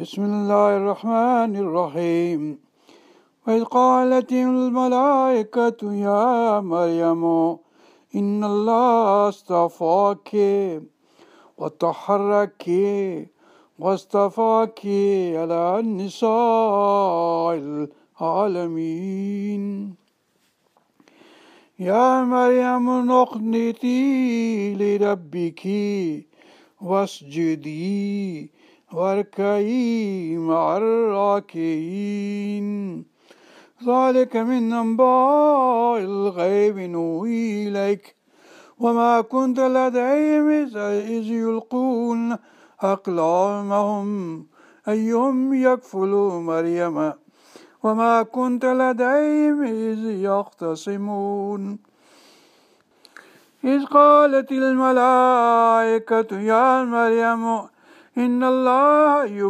بسم الله الرحمن الرحيم وإذ قالت الملائكة يا مريم إن الله اصطفاك وطهرك واصطفاك على النساء العالمين يا مريم اقنتي لربك واسجدي واركعي مع الراكعين ذلك من أنباء الغيب نوي إليك وما كنت لديهم إذ يلقون أقلامهم أيهم يكفلوا مريم وما كنت لديهم إذ يختصمون إذ قالت الملائكة يا مريم वॾी उमिरि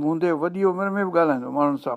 हूंदे वॾी उमिरि में बि ॻाल्हाईंदो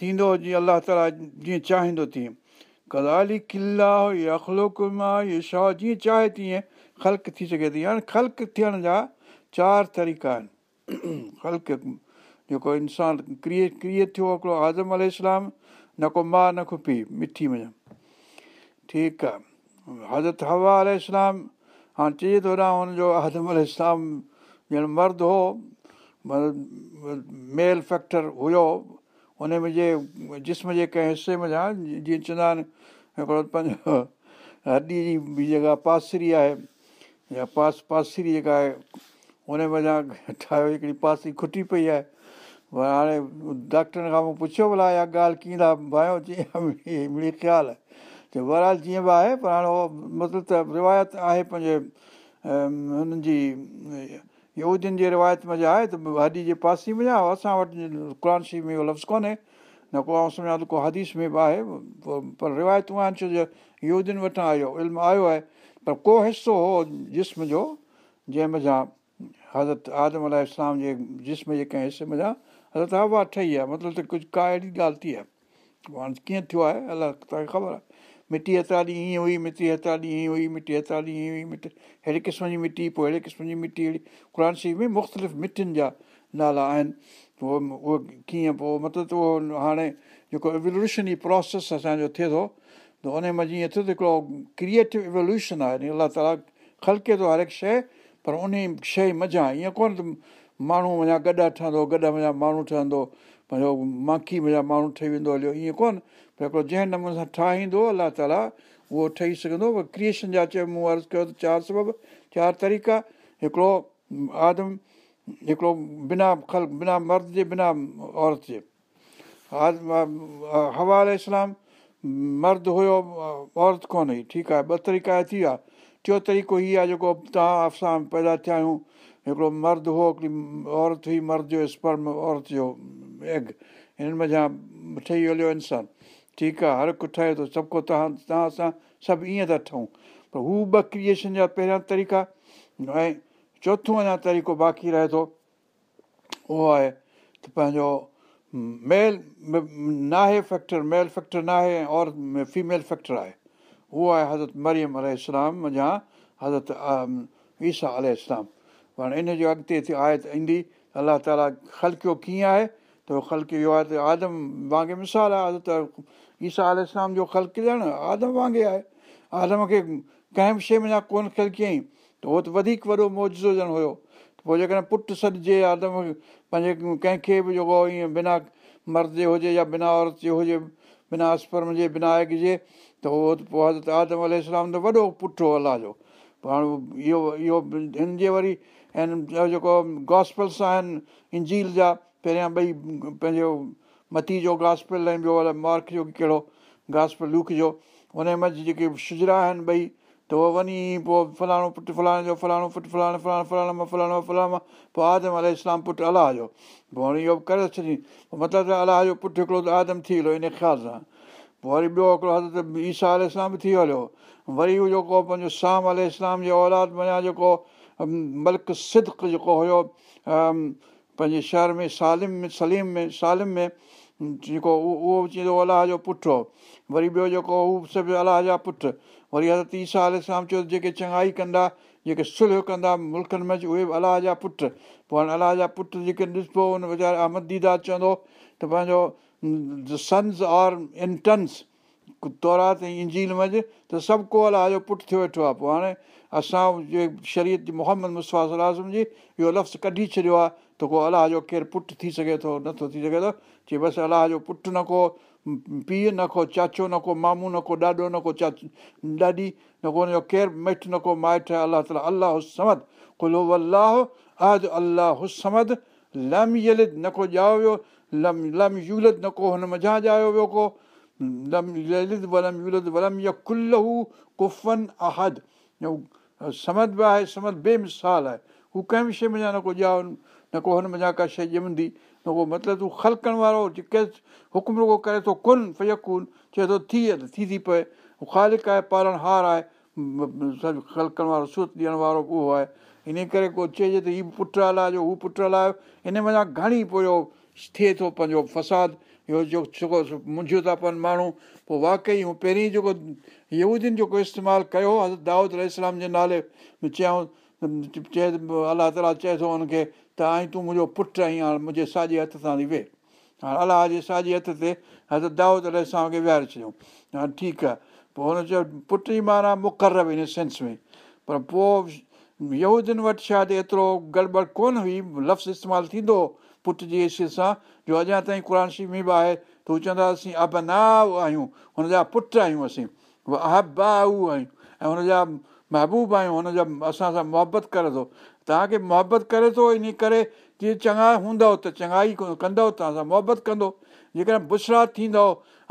थींदो जीअं अलाह ताला जीअं चाहींदो तीअं कदाली किला ये अखलोकुमा ये शाह जीअं चाहे तीअं ख़ल्क थी सघे थी हाणे ख़ल्क थियण जा चारि तरीक़ा आहिनि ख़ल्क जेको इंसानु क्रिए क्रिए थियो हिकिड़ो आज़म अल इस्लाम न को माउ न को पीउ मिठी मञि ठीकु आहे हज़रत हवा अल इस्लाम हाणे चइजे थो रहां हुनजो आज़म अल इस्लाम ॼण मर्द हो मेल फैक्टर हुयो उनमें जे जिस्म जे कंहिं हिसे में छा जीअं चवंदा आहिनि हिकिड़ो पंहिंजो हॾी जी जेका पासिरी आहे या पास पासिरी जेका आहे हुन में जा ठाहियो हिकिड़ी पासिरी खुटी पई आहे पर हाणे डॉक्टरनि खां मूं पुछियो भला इहा ॻाल्हि कीअं था भायो जीअं मुंहिंजी ख़्यालु आहे त बहराल जीअं बि आहे पर हाणे उहो मतिलबु त रिवायत आहे पंहिंजे हुननि जी यन जे रिवायत मा आहे त हदी जे पासे में आहे असां वटि क़ुर शीफ़ में इहो लफ़्ज़ु कोन्हे न को आउं सम्झां त को हदीस में बि आहे पर रिवायतूं आहिनि छो जो यूदियुनि वटां आयो इल्मु आयो आहे पर को हिसो हो जिस्म जो जंहिं मज़ा हज़रत आज़म अलाम जे जिस्म जे कंहिं हिसे में जा हज़त ठही आहे मतिलबु त कुझु का अहिड़ी ॻाल्हि थी आहे कीअं थियो आहे तव्हांखे ख़बर आहे मिटी अता ॾींहुं ईअं हुई मिटी अता ॾींहुं ईअं हुई मिटी अता ॾींहुं ईअं हुई मिटी अहिड़े क़िस्म जी मिटी पोइ अहिड़े क़िस्म जी मिटी अहिड़ी क़ुर शरीफ़ में मुख़्तलिफ़ मिटियुनि जा नाला आहिनि उहो उहो कीअं पोइ मतिलबु त उहो हाणे जेको इवल्यूशन जी प्रोसेस असांजो थिए थो त उन में जीअं थियो त हिकिड़ो क्रिएटिव एवोल्यूशन आहे यानी अलाह ताला ख़लके थो हर हिकु शइ पर उन शइ मज़ा ईअं कोन त माण्हू वञा गॾु ठहंदो गॾु वञा माण्हू ठहंदो पंहिंजो माखी वञा माण्हू ठही वेंदो हलियो ईअं कोन त हिकिड़ो जंहिं नमूने सां ठाहींदो अलाह ताला उहो ठही सघंदो क्रिएशन जा चयो मूं अर्ज़ु कयो त चारि सबबु चारि तरीक़ा हिकिड़ो आदम हिकिड़ो बिना खल बिना मर्द जे बिना औरत जे आदम हवा अल इस्लाम मर्द हुयो औरत कोन हुई ठीकु आहे ॿ तरीक़ा थी विया टियों तरीक़ो हीअ आहे जेको तव्हां अफ़्साह पैदा थिया आहियूं हिकिड़ो मर्द हुओ हिकिड़ी औरत हुई मर्द जो स्पर्म औरत जो एग हिननि मा ठही हलियो इंसानु ठीकु आहे हर को ठहे थो सभु को तव्हां तव्हां सां सभु ईअं था ठहूं पर हू ॿ क्रिएशन जा पहिरियां तरीक़ा ऐं चोथों अञा तरीक़ो बाक़ी रहे थो उहो आहे त पंहिंजो मेल नाहे फैक्टर मेल फैक्टर नाहे ऐं औरत में फीमेल फैक्टर आहे उहो आहे हज़रत मरियम अला हज़रत ईसा अल पाण इन जो अॻिते आयत ईंदी अलाह ताला ख़लकियो कीअं आहे त ख़लकियो आहे त आदम वांगुरु मिसाल आहे हज़रत ईसा आल इस्लाम जो ख़लजणु आदम वांगुरु आहे आदम खे कंहिं बि शइ में न कोन्ह ख़लकियईं त उहो त वधीक वॾो मौजो ॼण हुयो पोइ जेकॾहिं पुटु सॾिजे आदम पंहिंजे कंहिंखे बि जेको ईअं बिना मर्द जे हुजे या बिना औरत जे हुजे बिना असफर जे बिना आग जे त उहो पोइ हज़रत आदम अल इस्लाम त वॾो पुटु हो अलाह जो पोइ हाणे इहो इहो हिन जे वरी हिन जेको गॉस्पल्स आहिनि इंजील जा पहिरियां ॿई पंहिंजो मती जो ऐं ॿियो लाई मार्क जो कहिड़ो घास लूक जो हुन मिजी जेके शुजरा आहिनि ॿई त उहो वञी पोइ फलाणो पुटु फलाणे जो फलाणो पुटु फलाणे फलाणे मां फलाणो फलाणो मां पोइ आदम अल इस्लाम पुटु अलाह जो पोइ हाणे इहो बि करे छॾी पोइ मतिलबु त अलाह जो पुटु हिकिड़ो त आदम थी वियो इन ख़्याल सां पोइ वरी ॿियो हिकिड़ो हज़रत ईसा अल इस्लाम बि थी हलियो वरी उहो जेको पंहिंजो शाम इस्लाम जो औलाद मञा जेको मलिक सिद्क जेको हुयो पंहिंजे शहर में सालिम में सलीम में सालिम में जेको उहो बि चवंदो अलाह जो पुटु हो वरी ॿियो जेको उहो सभु अलाह जा पुटु वरी हज़रत ईसा साल सां चयो जेके चङाई कंदा जेके सुलह कंदा मुल्कनि में उहे बि अलाह जा पुटु पोइ हाणे अलाह जा पुटु जेके ॾिसबो हुन वीचारे अहमद दीदा चवंदो त पंहिंजो द संस आर इनटंस तौरात इंजील मंझि त सभु को अलाह जो पुटु थियो वेठो आहे पोइ हाणे असां जे शरीत मोहम्मद मुसवाम जी इहो लफ़्ज़ु कढी छॾियो आहे तोको अलाह जो केरु पुटु थी सघे थो नथो थी सघे थो चई बसि अलाह जो पुटु न को पीउ न को चाचो न को मामू न को ॾाॾो न को चाच ॾाॾी न को हुनजो केरु मिठु न को माइट अलाह ताला अलाह हुसमद कुलो अलाह अहद अलाह हुसमद लम यलिद न को ॼायो वियो लम लम यूलद न को हुन मझां ॼायो वियो को लम यलिद वलम यूलद वलम यकुल्लहू कुफन अहद समद बि आहे समद बेमिसाल आहे हू कंहिं बि शइ में न को ॼाओ न को हुन मज़ा का शइ ॼमंदी न को मतिलबु तूं ख़लकनि वारो जेके हुकुम रुगो करे थो कोन फयकून चए थो थिए थी थी थी थी थी थी ख़ालिक आहे पालण हार आहे ख़लक वारो सूरत ॾियण वारो उहो आहे इन करे को चइजे त हीअ पुट हलाए जो हू पुट हलायो हिन मञा घणी पोइ थिए थो पंहिंजो फसाद इहो जो मुंझियो था पवनि माण्हू पोइ वाकई हू पहिरीं जेको यूदियुनि जेको इस्तेमालु कयो हज़रत दाऊद अल जे नाले में चयऊं चए अलाह ताला चए थो हुनखे त हाणे तूं मुंहिंजो पुटु आहीं हाणे मुंहिंजे साॼे हथ सां थी वेह हाणे अलाह जे साॼे हथ ते हथ दाहोद खे विहारे छॾियऊं हाणे ठीकु आहे पोइ हुन चयो पुट जी माना मुक़ररु बि हिन सेंस में पर पोइ यूदियुनि वटि शायदि एतिरो गड़बड़ कोन हुई लफ़्ज़ इस्तेमालु थींदो पुट जी हैसियत सां जो अञा ताईं क़ुर शी में बि आहे त हू चवंदा असीं अबना आहियूं हुनजा पुट आहियूं असीं उहा अहबाऊ आहियूं ऐं हुनजा महबूब आहियूं हुन जा असां सां मुहबत करे थो तव्हांखे मुहबत करे थो इन करे जीअं चङा हूंदव त चङाई कंदव तव्हां सां मुहबत कंदो जेकॾहिं बुशरात थींदो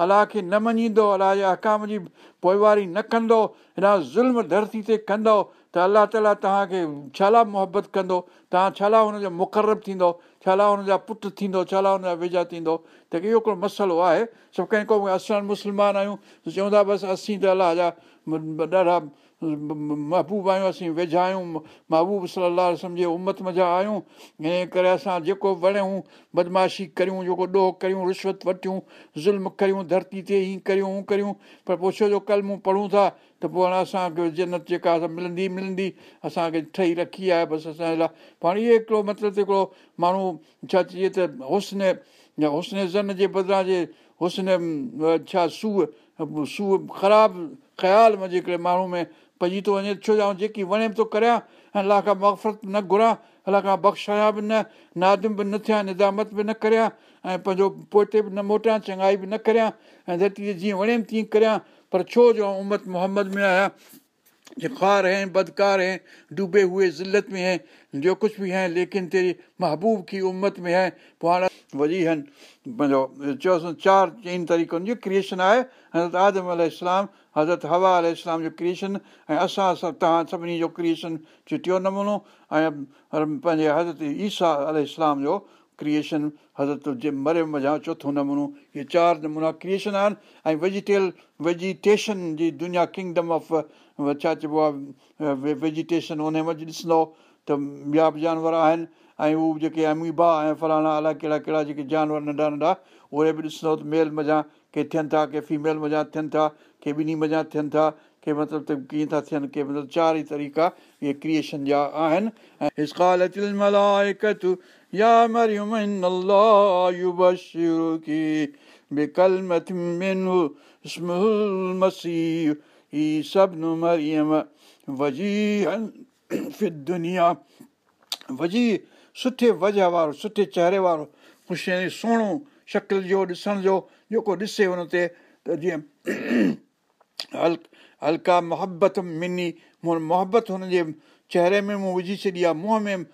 अलाह खे न मञींदो अलाह जे अकाम जी पोइवारी न कंदो हिन ज़ुल्म धरती ते कंदव त अलाह ताला तव्हांखे छा लाइ मुहबत कंदो तव्हां छा लाइ हुनजो मुक़ररु थींदो छा लाइ हुनजा पुटु थींदो छा लाइ हुनजा वेझा थींदो त इहो हिकिड़ो मसइलो आहे सभु कंहिं को असां मुस्लमान आहियूं चवंदा बसि असीं त अलाह जा ॾाढा महबूब आहियूं असीं वेझा आहियूं महबूब सलाहु सम्झे उमत मज़ा आहियूं हिन करे असां जेको वणियूं बदमाशी करियूं जेको ॾोह करियूं रिश्वत वठियूं ज़ुल्म करियूं धरती ते हीअं करियूं हूअं करियूं पर पोइ छो जो कल्ह मूं पढ़ूं था त पोइ हाणे असांखे जनत जेका असां मिलंदी मिलंदी असांखे ठही रखी आहे बसि असांजे लाइ पर हाणे इहो हिकिड़ो मतिलबु हिकिड़ो माण्हू छा चइजे त हुस्न या हुस्न ज़न जे बदिरां जे हुस्न छा सूअ सू ख़राबु ख़्यालु में जेके माण्हू में पइजी थो वञे छो जो जेकी वणे थो करियां अलाह खां मफ़रत न घुरां अलाह खां बख़्शायां बि नादम बि न थिया निदामत बि न करियां ऐं पंहिंजो पोते बि न मोटियां चङाई बि न करियां ऐं जीअं वणेमि तीअं करियां पर छो जो उमत मुहम्मद में आहियां ख़ार बदकार डूबे हुए ज़िलत में है जो कुझु बि आहे लेकिन तेरी महबूब की उम्मत में आहे पोइ हाणे वरी आहिनि पंहिंजो चयोसि चारि चइनि तरीक़नि जी क्रिएशन आहे आदम हज़रत हवा अल इस्लाम जो क्रिएशन ऐं असां सभु तव्हां सभिनी जो क्रिएशन चिटियो नमूनो ऐं पंहिंजे हज़रत ईसा अल इस्लाम जो क्रिएशन हज़रत जे मरे मज़ा चोथो नमूनो इहे चारि नमूना क्रिएशन आहिनि ऐं वेजिटेल वेजिटेशन जी दुनिया किंगडम ऑफ छा चइबो आहे वेजिटेशन उनमें ॾिसंदो त ॿिया बि जानवर आहिनि ऐं उहे जेके अमीबा ऐं फलाणा अलाए कहिड़ा कहिड़ा जेके जानवर नंढा नंढा उहे बि ॾिसंदो त मेल मज़ा के थियनि था के फीमेल मञा थियनि था के ॿिनी मञा थियनि था के मतिलबु त कीअं था थियनि के मतिलबु चार ई तरीक़ा इहे क्रिएशन जा आहिनि सुठे वज़ह वारो सुठे चेहरे वारो ख़ुशियुनि जी सोणो जो ॾिसण जो जेको ॾिसे हुन ते त जीअं अलक अलका मोहबत मिनी मूं मोहबत हुनजे चहिरे में मूं विझी छॾी आहे मुंहं में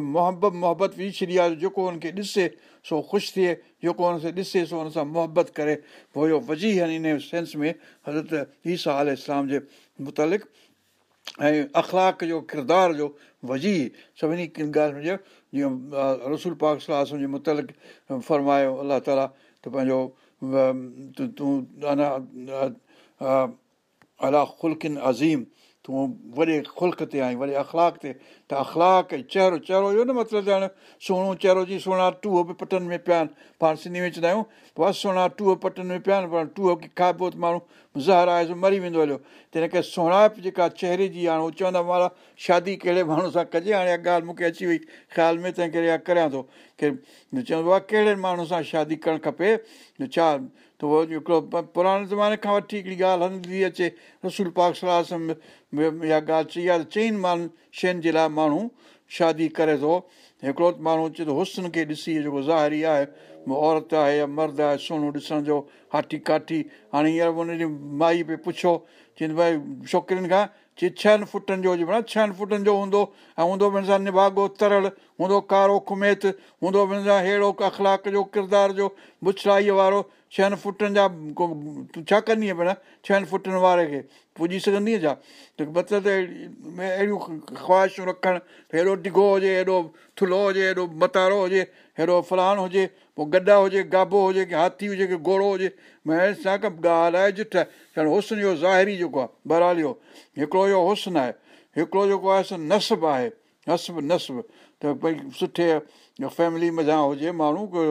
मोहबत मोहबत विझी छॾी आहे जेको हुनखे ॾिसे सो ख़ुशि थिए जेको हुन सां ॾिसे सो हुन सां मोहबत करे पोइ इहो वज़ी हिन इन सेंस में हज़रत ईसा आल इस्लाम जे मुतालिक़ ऐं अख़लाक जो किरदार जो वज़ी सभिनी ॻाल्हि जीअं रसूल पाक सलाह जे मुतलिक़ फरमायो अलाह ताला त पंहिंजो तूं अञा अला ख़ुल्किन अज़ीम तूं वॾे खुल्क ते आई वॾे अखलाक ते त अख़लाक ऐं चहिरो चहिरो इहो न मतिलबु हाणे सुहिणो चहिरो जी सुहिणा टूह बि पटनि में पिया आहिनि पाण सिंधी में चवंदा आहियूं बसि सुहिणा टूह पटनि में पिया आहिनि पर टूह खे खाइबो त माण्हू ज़हर आहे मरी वेंदो हलियो तंहिं करे सुहिणा जेका चहिरे जी हाणे उहो चवंदा मारा शादी कहिड़े माण्हू सां कजे हाणे इहा ॻाल्हि मूंखे अची वई ख़्याल में तंहिं करे इहा करियां थो केरु चवंदो आहे कहिड़े माण्हू सां शादी करणु खपे छा त उहो हिकिड़ो पुराणे ज़माने खां वठी हिकिड़ी ॻाल्हि हलंदी अचे रसूल पाक सलाह इहा ॻाल्हि चई आहे त चई माण्हुनि शयुनि जे लाइ माण्हू शादी करे थो हिकिड़ो त माण्हू अचे थो हुस्सन खे ॾिसी जेको ज़ाहिरी आहे औरत आहे या मर्द आहे सोनो ॾिसण जो हाठी काठी हाणे हींअर हुनजी माई पई पुछो चवनि भई छोकिरियुनि खां जे छहनि फुटनि जो हुजे माना छहनि फुटनि जो हूंदो ऐं हूंदो बि सां निभागो तरल हूंदो कारो खुमेत हूंदो बि सां अहिड़ो अख़लाक जो किरदार जो बुछड़ाईअ वारो छहनि फुटनि जा छा कंदीअ भेण छहनि फुटनि वारे खे पुॼी सघंदी छा त मतिलब में अहिड़ियूं ख़्वाहिशूं रखणु हेॾो ढिघो हुजे हेॾो थुल्हो हुजे हेॾो मतारो हुजे हेॾो फलान हुजे पोइ गॾा हुजे गाबो हुजे की हाथी हुजे की घोड़ो हुजे महेश सां का ॻाल्हि आहे झिठो हुसन जो ज़ाहिरी जेको आहे बहराल इहो हिकिड़ो इहो हुसन आहे हिकिड़ो जेको आहे सो नसब आहे नसब नसब त भई सुठे फैमिली मज़ा हुजे माण्हू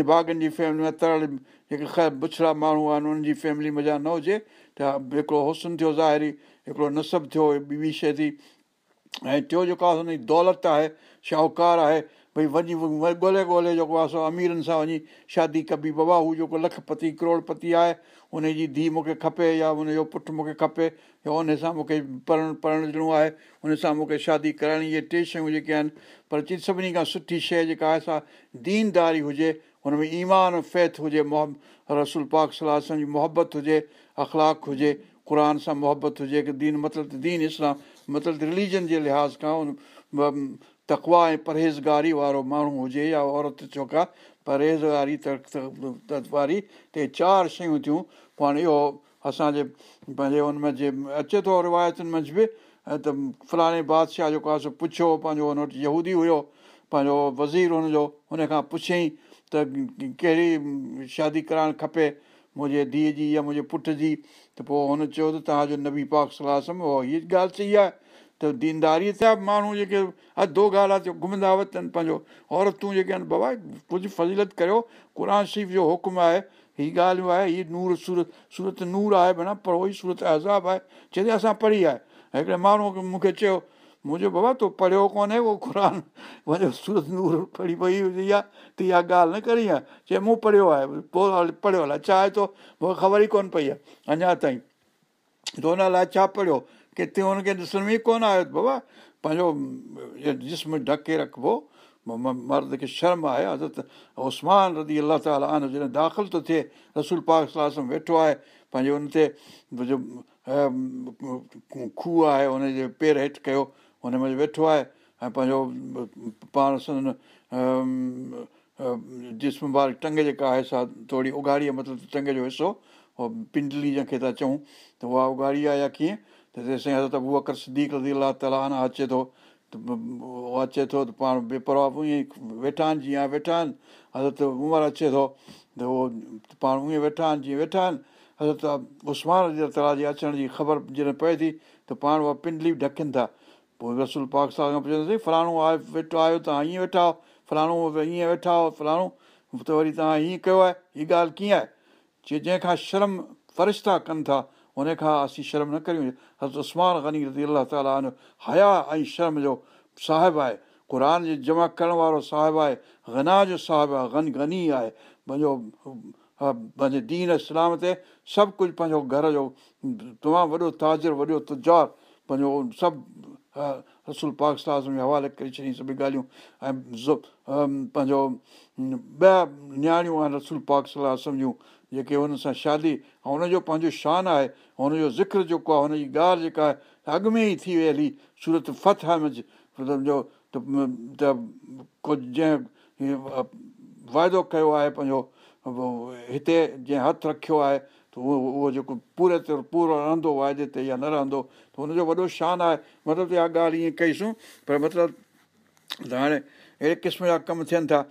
निभागनि जी फैमिली में तरल जेके ख़ैर बुछड़ा माण्हू आहिनि उन्हनि जी फैमिली मज़ा न हुजे त हिकिड़ो हुसन थियो ज़ाहिरी हिकिड़ो नसबु थियो ॿी ॿी शइ थी ऐं टियों जेको आहे हुनजी दौलत आहे शाहूकारु आहे भई वञी ॻोल्हे ॻोल्हे जेको आहे सो अमीरनि सां वञी शादी कबी बाबा हू जेको लखपति करोड़पति आहे उनजी धीउ मूंखे खपे या हुनजो पुटु मूंखे खपे या उन सां मूंखे पढ़णु पढ़णु ॾिणो आहे उन सां मूंखे शादी कराइणी इहे टे शयूं जेके आहिनि पर चई सभिनी खां सुठी शइ जेका आहे सा दीनदारी हुजे हुन में ईमान फैत हुजे मोह रसूल पाक सलाह सां जी मुहबत हुजे अख़लाक हुजे क़ुर सां मुहबत हुजे की दीन मतिलबु त दीन इस्लाम मतिलबु त रिलिजन जे लिहाज़ खां उन तकवा ऐं परहेज़गारी वारो माण्हू हुजे या औरत छो का परहेज़गारी तक वारी ते चारि शयूं थियूं पाण इहो असांजे पंहिंजे उनमें जे अचे थो रिवायतुनि मंझि बि त फलाणे बादशाह जेको आहे सो पुछियो पंहिंजो हुन वटि यहूदी हुयो पंहिंजो वज़ीर हुनजो हुन खां पुछियईं त कहिड़ी शादी कराइणु खपे मुंहिंजे धीअ जी या मुंहिंजे पुट जी त पोइ हुन चयो त तव्हांजो नबी पाक सलाहु उहो हीअ ॻाल्हि सही आहे त दीनदारीअ सां माण्हू जेके अधो ॻाल्हि ॻाल्हाए घुमंदा वरितनि पंहिंजो औरतूं जेके आहिनि बाबा कुझु फज़ीलत करियो क़ुर शरीफ़ जो हुकुमु आहे हीअ ॻाल्हियूं आहे हीअ नूर सूरत सूरत नूर आहे माना पर उहो ई सूरत अज़ाब आहे चए थी असां पढ़ी आहे हिकिड़े माण्हूअ खे मूंखे चयो मुंहिंजो बाबा तूं पढ़ियो कोन्हे उहो क़ुर वञो सूरत नूर पढ़ी वई हुई त इहा ॻाल्हि न करी आहे चए मूं पढ़ियो आहे पोइ हाल पढ़ियो अलाए छा आहे थो मूंखे ख़बर ई कोन पई आहे अञा ताईं त हुन लाइ छा पढ़ियो किथे हुनखे ॾिसण में ई कोन आयो बाबा पंहिंजो जिस्म ढके रखिबो मर्द खे शर्म आहे हज़रत उस्मान रदी अलाह ताला जॾहिं दाख़िल थो थिए रसूल पाक सलाहु वेठो आहे पंहिंजे हुन ते मुंहिंजो खूह आहे हुनजे पेर हेठि कयो हुन में वेठो आहे ऐं पंहिंजो पाण जिस्म वारी टंग जेका आहे सा थोरी उघाड़ी आहे मतिलबु टंग जो हिसो उहो पिंडली जंहिंखे था चऊं त उहा उघाड़ी आहे या कीअं त तेसिताईं हज़रत अबू अकर सिद्दीक़ रज़ी सिधी ताला तलाना अचे थो त अचे थो त पाण बेपरवाह ईअं ई वेठा आहिनि जीअं वेठा आहिनि हज़रत उमिरि अचे थो त उहो पाण ईअं वेठा आहिनि जीअं वेठा आहिनि हज़रत उस्मान रज़ी अला ताला जे अचण जी ख़बर जॾहिं पए थी त पाण उहा पिंडली बि ढकनि था पोइ रसूल पाक साहब खां पुछंदासीं फलाणो आहे वेठो आहियो तव्हां ईअं वेठा आहियो फलाणो ईअं वेठा आहियो फलाणो त वरी तव्हां हीअं कयो आहे हीअ ॻाल्हि कीअं आहे जंहिंखां शर्म फ़रिश्ता कनि था उनखां असीं शर्म न करियूं उस्मान ग़नी रज़ी अलाह ताला हया ऐं शर्म जो साहिबु आहे क़ुर जे जमा करण वारो साहिबु आहे गना जो साहिबु आहे गन गनी आहे पंहिंजो पंहिंजे दीन इस्लाम ते सभु कुझु पंहिंजो घर जो तमामु वॾो ताज़िर वॾो तुजवारु पंहिंजो सभु रसूल पाक सलाह जे हवाले करे छॾियईं सभई ॻाल्हियूं ऐं पंहिंजो ॿिया नियाणियूं आहिनि रसूल पाक सलाह असम जूं जेके हुन सां शादी ऐं हुनजो पंहिंजो शान आहे हुनजो ज़िक्र जेको आहे हुनजी ॻाल्हि जेका आहे अॻु में ई थी वे हली सूरत फ़तह हमिज सम्झो त कुझु जंहिं वाइदो कयो आहे पंहिंजो हिते जंहिं हथु रखियो आहे उहो जेको पूरे पूरो रहंदो वाइदे ते या न रहंदो हुनजो वॾो शान आहे मतिलबु इहा ॻाल्हि ईअं कईसि पर मतिलबु हाणे अहिड़े क़िस्म जा कम थियनि था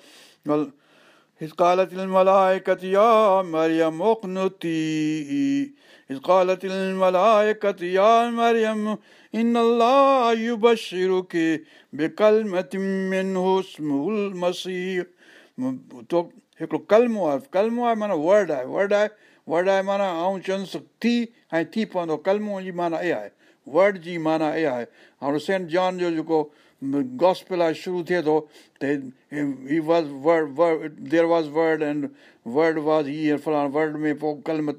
कलमो आहे कलमो आहे माना वर्ड आहे वर्ड आहे वर्ड आहे माना ऐं चंसि थी ऐं थी पवंदो कलमो जी माना इहा आहे वर्ड जी माना इहा आहे हाणे सेंट जॉन जो जेको गॉस्पिल आहे शुरू थिए थो त ही was word there was word and word word was हीअ में पोइ कलम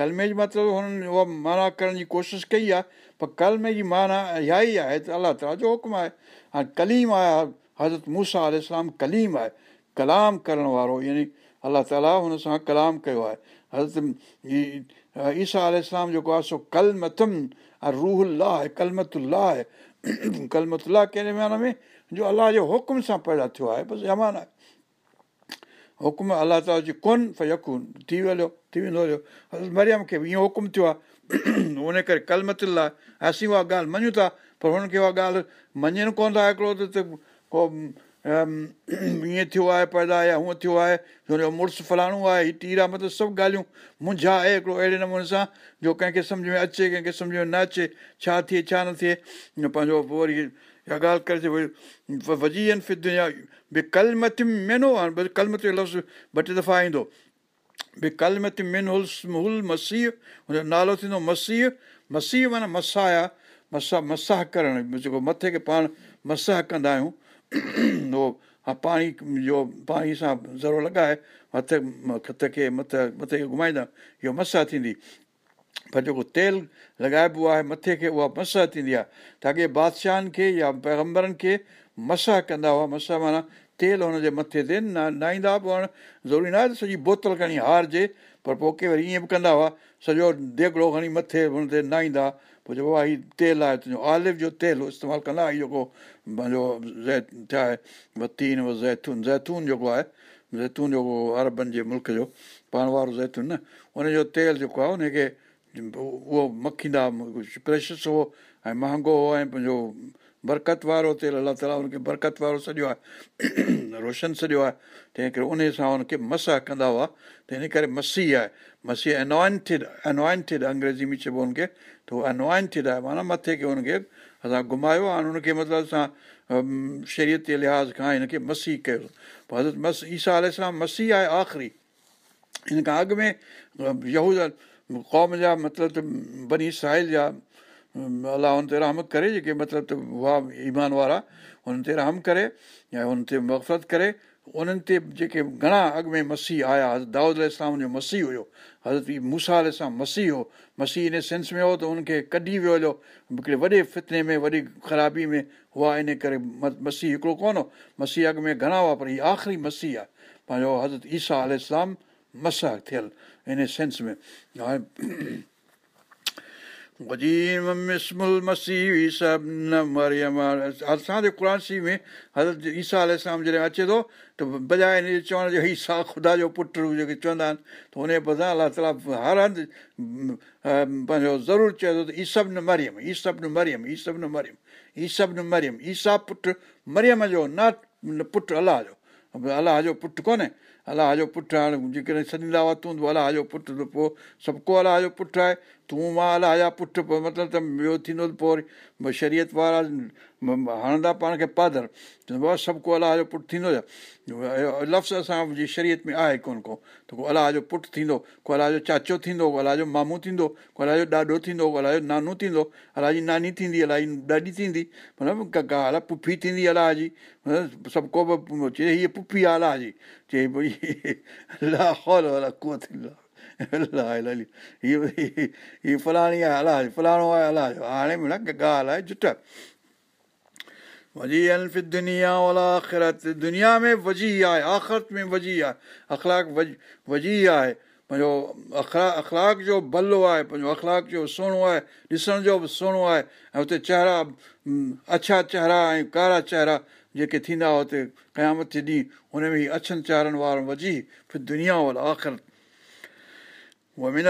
कलमे जी मतिलबु हुननि उहा माना करण जी कोशिशि कई आहे पर कलमे जी माना इहा ई आहे त अलाह ताला जो हुकुमु आहे हाणे कलीम आहे हज़रत मूसा आल इस्लाम कलीम आहे कलाम करण वारो यानी अलाह ताला हुन सां कलाम कयो आहे हज़रत ईसा आल इस्लाम जेको आहे सो कलमतम रूह ला आहे कलमतुला आहे कलमतुला कहिड़े वञे जो अलाह जे हुकुम सां पैदा थियो आहे बसि जमान आहे हुकुम अलाह जी कोन यकून थी वियो थी वेंदो हलियो हज़ मरियम खे बि ईअं हुकुम थियो आहे उन करे कलमतु ला असीं उहा ॻाल्हि मञूं था पर हुनखे उहा ॻाल्हि मञनि कोन था हिकिड़ो त को Um, ईअं थियो आहे पैदा या हूअं थियो आहे हुनजो मुड़ुसु फलाणो आहे हीअ तीर आहे मतिलबु सभु ॻाल्हियूं मुंझा आहे हिकिड़ो अहिड़े नमूने सां जो कंहिंखे सम्झ में अचे कंहिंखे सम्झ में न अचे छा थिए छा न थिए पंहिंजो पोइ वरी इहा ॻाल्हि करे थी वरी वज़ीर भई कलमिम महिनो आहे कल मथे लफ़्ज़ ॿ टे दफ़ा ईंदो भई कलमथिम मेन उलस्म उल मसीह हुनजो नालो थींदो मसीह मसीह माना मसाह आहे मसाह मसह करणु जेको मथे खे पाण मसाह कंदा आहियूं उहो हा पाणी जो पाणी सां ज़रो लॻाए हथ हथ खे मथे मथे घुमाईंदा इहो मस थींदी पर जेको तेल लॻाइबो आहे मथे खे उहा मस थींदी आहे ताकी बादशाहनि खे या पैगंबरनि खे मसाह कंदा हुआ मस माना तेल हुनजे मथे ते न नाहींदा बि ज़रूरी न आहे त सॼी बोतल खणी हारिजे पर पोइ के वरी ईअं बि कंदा हुआ सॼो देगड़ो खणी मथे हुन ते न पोइ चइबो आहे हीउ तेल आहे तुंहिंजो आलिव जो तेल इस्तेमालु कंदा हुआ जेको मुंहिंजो छा आहे वतीन वैतून ज़ैथून जेको आहे ज़ैतून जेको अरबनि जे मुल्क जो पाण वारो ज़ैतून न उनजो तेल जेको आहे उनखे उहो मखींदा हुआ कुझु प्रेशस हो ऐं महांगो हो ऐं पंहिंजो बरक़त वारो तेल अलाह ताला हुनखे बरक़त वारो सॼो आहे रोशन सॼो आहे तंहिं करे उन सां हुनखे मसा कंदा हुआ त हिन करे मसीह आहे मसीह अनॉइंट थिएड अंग्रेज़ी में चइबो हुनखे त उहो अनवाइन आहे माना मथे खे हुनखे असां घुमायो ऐं हुनखे मतिलबु असां शरीयत जे लिहाज़ खां हिनखे मसीह कयो पोइ हज़रत मस ईसा अलाम मसीह आहे आख़िरी हिन खां अॻु में यहूद क़ौम जा मतिलबु त बनी साहिल जा अलाह हुन ते रहम करे जेके मतिलबु त हुआ ईमान वारा हुननि ते रहम करे ऐं हुन ते मफ़रत करे उन्हनि ते जेके घणा अॻु में मसीह आया हज़रत दाऊद अल जो मसीह हुयो हज़रत मूसा अलाम मसीह हो मसीह इन सेंस में हो त हुनखे कढी वियो हलियो हिकिड़े वॾे फितने में वॾी ख़राबी में हुआ इन करे मसीह हिकिड़ो कोन हो मसीह अॻु में घणा हुआ पर हीअ आख़िरी मसीह आहे पंहिंजो हज़रत ईसा अल मस थियल इन सेंस में हाणे वज़ीमुल मसी सभ असांजे कुरांसी में हज़रत ईसा अल जॾहिं अचे थो त बजाए हिन चवण जो ही सा ख़ुदा जो पुटु जेके चवंदा आहिनि त हुनजे बदिरां अलाह ताला हर हंधि पंहिंजो ज़रूरु चए थो त ई सभु न मरियम ई सभु न मरियम ई सभु न मरियम ई सभु न मरियम ई सा पुटु मरियम जो न पुटु अलाह जो अलाह जो पुटु कोन्हे अलाह जो पुटु हाणे जेकॾहिं छॾींदा वरितो हूंदो अलाह जो पुटु त पोइ सभु को अलाह जो पुटु आहे तूं मां अल अलाह जा पुटु मतिलबु त ॿियो थींदो पोइ वरी शरीयत वारा हणंदा पाण खे पादर चवंदो सभु को अलाह जो पुटु थींदो छा लफ़्ज़ असांजी शरीयत में आहे कोन्ह को त को अलाह जो पुटु थींदो को अलाह जो चाचो थींदो को अलाह जो मामो थींदो को अलाह जो ॾाॾो थींदो को अलाह जो नानू थींदो अलाह जी नानी थींदी अलाह जी ॾाॾी थींदी माना का अलाए पुफी थींदी अलाह जी सभु को बि चए हीअ पुफी आहे अलाह जी चए भई अलाह हीअ फलाणी आहे आहे अलाह अलाह जो जो फलाणो हाणे बि न ॻाल्हि आहे वजी अल फि दुनिया वला आख़िरत दुनिया में वजी आहे आख़िरत में वज़ी आहे अख़लाक वजी आहे पंहिंजो अख़लाक जो भलो आहे पंहिंजो अखलाक जो सुहिणो आहे ॾिसण जो बि सुहिणो आहे ऐं हुते चहिरा अछा चहिरा ऐं कारा चहिरा जेके थींदा हुते क़यामत क़यामती ॾींहुं हुन में हीअ अछनि चहिरनि वारनि वज़ी फित दुनिया वारा आख़िरत इहो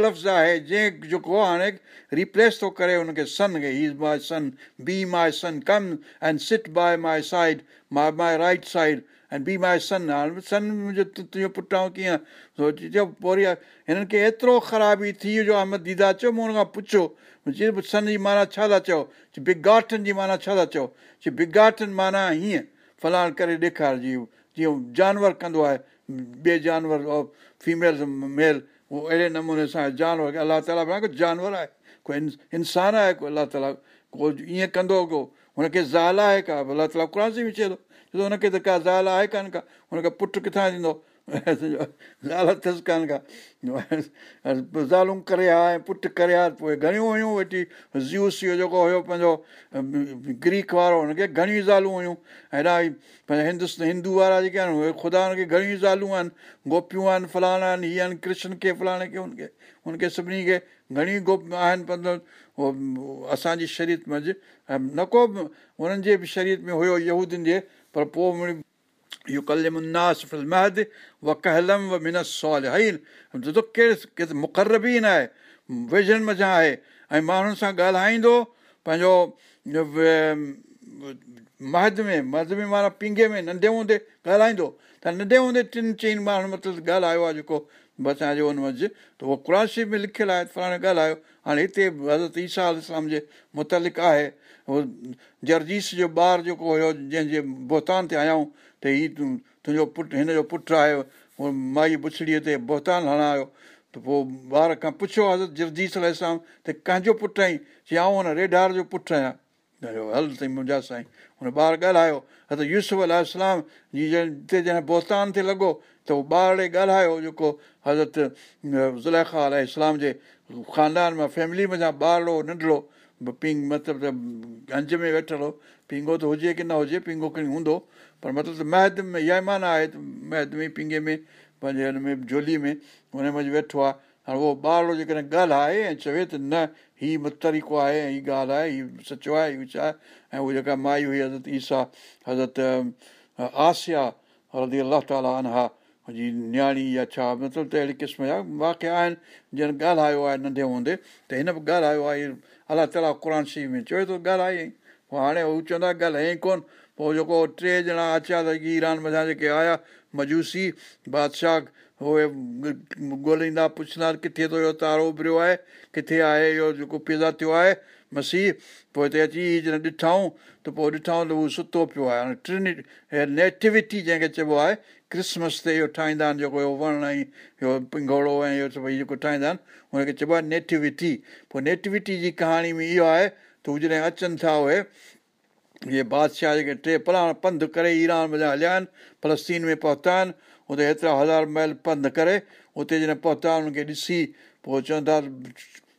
लफ़्ज़ु आहे जंहिं जेको हाणे रिप्लेस थो करे हुनखे सन खे ही माए सन बी माए सन कम ऐं sit by my side my my right side ऐं बी माए सन हाणे सन मुंहिंजो तुंहिंजो पुटु कीअं सोची चयो पोइ हिननि खे एतिरो ख़राबी थी वियो आहे दीदा चओ मूं हुन खां पुछो सन जी माना छा था चओ भिगाठन जी माना छा था चओ भिगाठन माना हीअं फलाण करे ॾेखारिजे जीअं जानवर कंदो आहे ॿिए जानवर और फीमेल मेल उहो अहिड़े नमूने सां जानवर अलाह ताला को जानवर आहे कोई इंसानु आहे को अलाह ताला को ईअं कंदो को हुनखे ज़ाला आहे का अलाह ताला कुरासी विछे थो छो त हुनखे त का ज़ाला आहे कान का हुनखे पुटु किथां थींदो लालत अथसि कनि खां ज़ालूम करे हा ऐं पुटु करे हा पोइ घणियूं हुयूं वेठी ज़ूस जो जेको हुयो पंहिंजो ग्रीक वारो हुनखे घणियूं ज़ालूं हुयूं ऐं हेॾा पंहिंजा हिंदुस्त हिंदू वारा जेके आहिनि उहे ख़ुदा हुनखे घणियूं ज़ालूं आहिनि गोपियूं आहिनि फलाणा आहिनि हीअ आहिनि कृष्ण खे फलाणे खे हुनखे हुनखे सभिनी खे घणी गोप आहिनि पंहिंजो उहो असांजी शरीर मंझि न को बि हुननि जे बि शरीर में हुयो यहूदियुनि जे पर पोइ मुन्नास महद विन के मुक़ररु बि न आहे वेझण मज़ा आहे ऐं माण्हुनि सां ॻाल्हाईंदो पंहिंजो महद में महद में माना पींघे में नंढे हूंदे ॻाल्हाईंदो त नंढे हूंदे टिनि चइनि माण्हुनि मतिलबु ॻाल्हायो आहे जेको बचाइजो हुन मंझि त उहो कुराशिब में लिखियलु आहे फलाणे ॻाल्हायो हाणे हिते हज़रत ईसा इस्लाम जे मुतलिक़ आहे उहो जर्जीस जो ॿारु जेको हुयो जंहिंजे बोहतान ते आयाऊं त हीअ तूं तुंहिंजो पुटु हिन जो पुटु आयो हूअ माईअ पुछड़ीअ ते बोहतान हणायो त पोइ ॿार खां पुछियो हज़रत जगदीस अल त कंहिंजो पुटु आहीं आऊं हुन रेडार जो पुटु आहियां हल अथई मुंहिंजा साईं हुन ॿारु ॻाल्हायो हरत यूसुफ़ अलाम जी जॾहिं हिते जॾहिं बोहतान ते लॻो त उहो ॿार ॻाल्हायो जेको हज़रत ज़ुलैखा अल इस्लाम जे ख़ानदान मां फैमिली में छा ॿार हो नंढड़ो पींघ मतिल गंज में वेठल हो पींगो त हुजे की न हुजे पींगो खणी हूंदो पर मतिलबु त महद में यमाना आहे त महद में पिंगे में पंहिंजे हिन में झोली में हुन में वेठो आहे हाणे उहो ॿारु जेकॾहिं ॻाल्हि आहे ऐं चवे त न हीउ तरीक़ो आहे ऐं हीअ ॻाल्हि आहे हीअ सचो आहे हीअ छा आहे ऐं उहा जेका माई हुई हज़रत ईसा हज़रत आसिया हरदी अलाह ताला अनहा मुंहिंजी नियाणी या छा मतिलबु त अहिड़े क़िस्म जा वाकिया आहिनि जिन ॻाल्हायो आहे नंढे हूंदे त हिन बि ॻाल्हायो आहे अलाह ताला क़ुर क़ुरसी में चवे थो ॻाल्हाईं पोइ हाणे हू चवंदा ॻाल्हायो ई कोन्ह पोइ जेको टे ॼणा अचिया त ईरान मथां जेके आया मजूसी बादशाह उहे ॻोल्हींदा पुछंदा किथे थो इहो तारो उभरियो आहे किथे आहे इहो जेको पैदा थियो आहे मसीह पोइ हिते अची जॾहिं ॾिठऊं त पोइ ॾिठऊं त उहो सुतो पियो आहे हाणे टिनि नेटिविटी जंहिंखे चइबो आहे क्रिसमस ते इहो ठाहींदा आहिनि जेको इहो वण ऐं इहो पिंगोड़ो ऐं इहो सभई जेको ठाहींदा आहिनि हुनखे चइबो आहे नेटिविटी पोइ नेटिविटी जी कहाणी में इहो आहे त हू जॾहिं अचनि था उहे इहे बादशाह जेके टे पलाणा पंधु करे ईरान में हलिया आहिनि फलस्तीन में पहुता आहिनि हुते हेतिरा हज़ार महिल पंधु करे उते जॾहिं पहुता उनखे ॾिसी पोइ चवंदा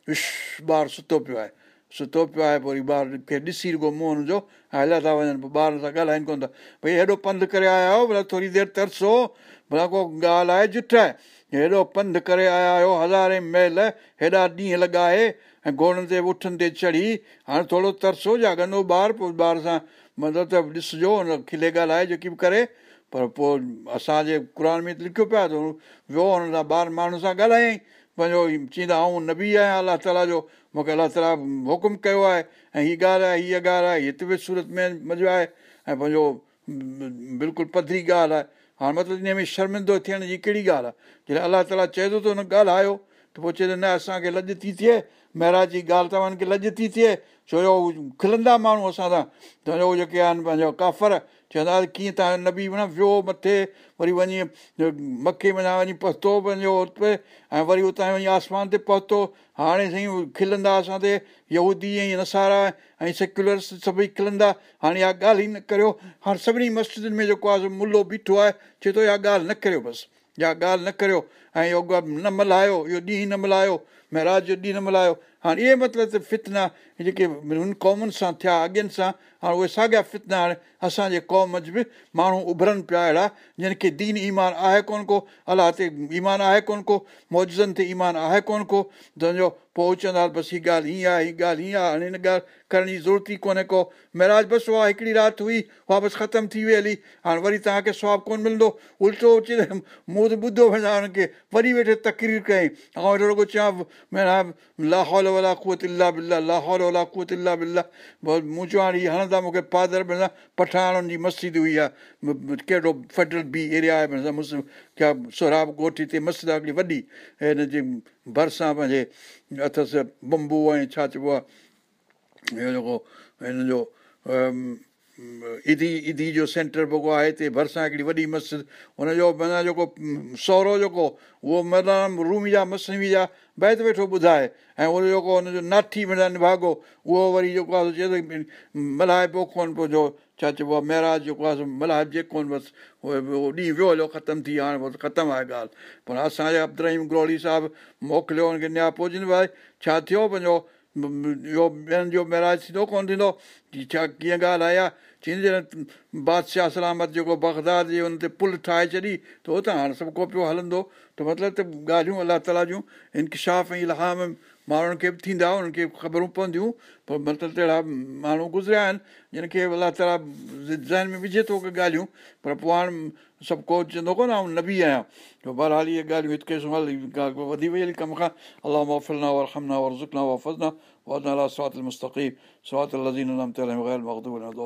विश्व ॿारु सुतो पियो आहे सुतो पियो आहे पोइ वरी ॿार खे ॾिसी रुॻो मुंहुं हुनजो ऐं हलिया था वञनि पोइ ॿार सां ॻाल्हाइनि कोन था भई हेॾो पंधु करे आया आहियो भला थोरी देरि तरसो भला को ॻाल्हि आहे जुठ हेॾो पंधु करे आया आहियो हज़ारे महिल हेॾा ॾींहं लॻाए ऐं घोड़नि ते उठनि ते चढ़ी हाणे थोरो तरसो या गंदो ॿारु पोइ ॿार सां मतिलबु त ॾिसजो हुन खिले ॻाल्हाए जेकी बि करे पर पोइ असांजे क़ुर में लिखियो पियो आहे त वियो हुन सां ॿार माण्हू सां ॻाल्हायईं पंहिंजो चवंदा आऊं न बि आहियां अलाह ताला जो मूंखे अलाह ताला हुकुम कयो आहे ऐं हीअ ॻाल्हि आहे हीअ ॻाल्हि आहे हिते बि सूरत में मज़ो आहे ऐं पंहिंजो बिल्कुलु पधरी ॻाल्हि आहे हाणे मतिलबु इन में शर्मिंदो थियण जी कहिड़ी ॻाल्हि आहे जॾहिं अलाह ताला चए थो त हुन ॻाल्हायो त पोइ चए थो न असांखे लॼ थी थिए महाराज जी ॻाल्हि तव्हां खे लज थी थिए छो छोजो खिलंदा माण्हू असां सां त उहे जेके आहिनि पंहिंजो काफ़र चवंदा कीअं तव्हां न बि वञा वियो मथे वरी वञी मखे माना वञी पहुतो पंहिंजो उते ऐं वरी उतां वञी आसमान ते पहुतो हाणे साईं खिलंदा असां ते यहूदी ऐं नसारा ऐं सेक्युलर्स सभई खिलंदा हाणे इहा ॻाल्हि ई न करियो हाणे सभिनी मस्जिदनि में जेको आहे मुलो बीठो आहे चए थो इहा ॻाल्हि न करियो बसि इहा ॻाल्हि न करियो ऐं इहो न मल्हायो इहो ॾींहुं न मल्हायो महाराज जो ॾींहुं न मल्हायो हाणे इहे मतिलबु त फितना जेके हुन क़ौमुनि सां थिया अॻियनि सां हाणे उहे साॻिया फितना हाणे असांजे क़ौम ज बि माण्हू उभरनि पिया अहिड़ा जिन खे दीन ईमान आहे कोन को अलाह ते ईमान आहे कोन को मौजनि ते ईमान आहे कोन को त पोइ चवंदा बसि हीअ ॻाल्हि हीअं आहे हीअ ॻाल्हि हीअं आहे हाणे हिन ॻाल्हि करण जी ज़रूरत ई कोन्हे को महिराज बसि उहा हिकिड़ी राति हुई उहा बसि ख़तमु थी वई हली हाणे वरी तव्हांखे सुवाबु कोन मिलंदो उल्टो उचे मूं त ॿुधो वञा हुनखे वरी वेठे तकरीर कयईं ऐं रुॻो लाहौल तिला बिला लाहौर लाखु तिला बिला बसि मूं चयो हाणे हणंदा मूंखे पादर में पठाणनि जी मस्जिद हुई आहे कहिड़ो फेडरल बी एरिया आहे सौराव ॻोठ हिते मस्जिद आहे हिकिड़ी वॾी हिनजे भरिसां पंहिंजे अथसि बंबू ऐं छा चइबो आहे इहो जेको हिन जो ईदी ई जो सेंटर बो आहे हिते भरिसां हिकिड़ी वॾी मस्जिद हुनजो माना जेको सहुरो जेको उहो माना रूम जा मसिमी जा बैत वेठो ॿुधाए ऐं उहो जेको हुनजो नाथी मिलनि भाॻो उहो वरी जेको आहे चए थो मल्हाइबो कोन्ह पियो छा चइबो आहे महिराज़ जेको आहे मल्हाहिज जे कोन बसि उहो उहो ॾींहुं वियो हलियो ख़तमु थी विया हाणे बसि ख़तमु आहे ॻाल्हि पर असांजे प्रहिम ग्रोड़ी साहिबु मोकिलियो हुनखे न्या भाई छा थियो पंहिंजो इहो ॿियनि जो महिराज़ थींदो कोन थींदो छा कीअं ॻाल्हि आहे थींदी बादशाह सलामत जेको बग़दाद जे हुन ते पुल ठाहे छॾी त हो हाणे सभु को पियो हलंदो त मतिलबु त ॻाल्हियूं अलाह ताला जूं इनकशाफ़ ऐं इलाही माण्हुनि खे बि थींदा उन्हनि खे ख़बरूं पवंदियूं पर मतिलबु त अहिड़ा माण्हू गुज़रिया आहिनि जिन खे अलाह ताला ज़हन में विझे थो की ॻाल्हियूं पर पोइ हाणे सभु को चवंदो कोन ऐं न बि आहियां बराबरि हाली इहे ॻाल्हियूं हिते सुभाल वधी वई हली कम खां अलाह वहफ़िलनावर ख़मना वर ज़ना वरना फज़ना वदान अला स्वातु मुस्तक़ीब स्वात लज़ीनो